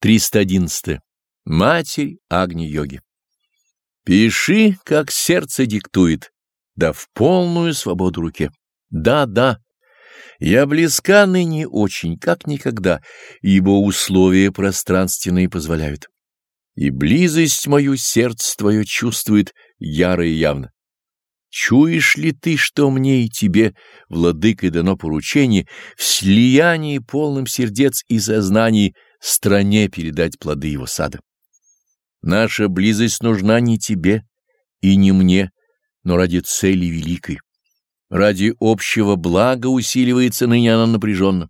311. Матерь Агни-йоги. Пиши, как сердце диктует, да в полную свободу руке. Да, да, я близка ныне очень, как никогда, ибо условия пространственные позволяют. И близость мою сердце твое чувствует яро и явно. Чуешь ли ты, что мне и тебе, владыкой, дано поручение в слиянии полным сердец и сознаний стране передать плоды его сада? Наша близость нужна не тебе и не мне, но ради цели великой. Ради общего блага усиливается ныне она напряженно.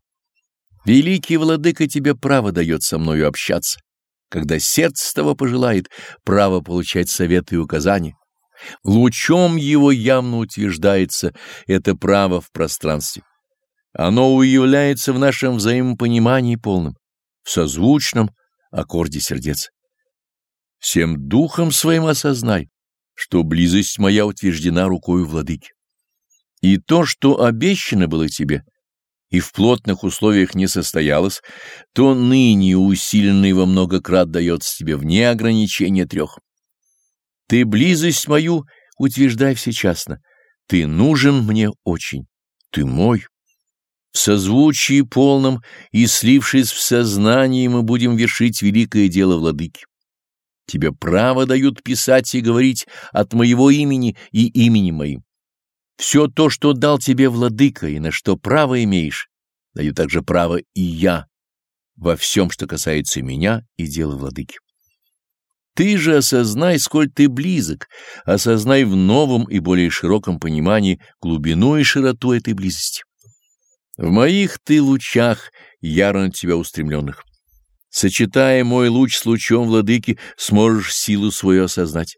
Великий владыка тебе право дает со мною общаться, когда сердце того пожелает, право получать советы и указания. Лучом его явно утверждается это право в пространстве. Оно уявляется в нашем взаимопонимании полном, в созвучном аккорде сердец. Всем духом своим осознай, что близость моя утверждена рукою владыки. И то, что обещано было тебе, и в плотных условиях не состоялось, то ныне усиленный во много крат дается тебе вне ограничения трех. Ты близость мою утверждай всечасно. Ты нужен мне очень. Ты мой. В созвучии полном и слившись в сознании мы будем вершить великое дело владыки. Тебе право дают писать и говорить от моего имени и имени моим. Все то, что дал тебе владыка и на что право имеешь, даю также право и я во всем, что касается меня и дела владыки. Ты же осознай, сколь ты близок, осознай в новом и более широком понимании глубину и широту этой близости. В моих ты лучах яро на тебя устремленных. Сочетая мой луч с лучом владыки, сможешь силу свою осознать.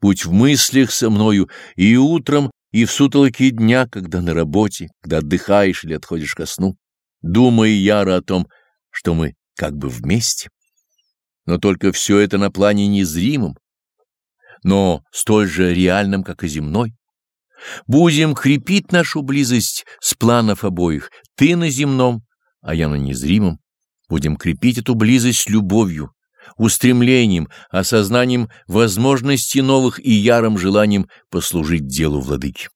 Будь в мыслях со мною и утром, и в сутолоке дня, когда на работе, когда отдыхаешь или отходишь ко сну, думай яро о том, что мы как бы вместе но только все это на плане незримом, но столь же реальном, как и земной. Будем крепить нашу близость с планов обоих, ты на земном, а я на незримом. Будем крепить эту близость любовью, устремлением, осознанием возможностей новых и ярым желанием послужить делу владыки.